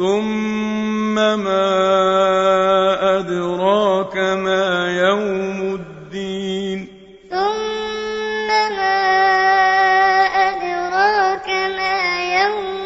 ثم ما أدراك ما يوم الدين ثم ما أدراك ما يوم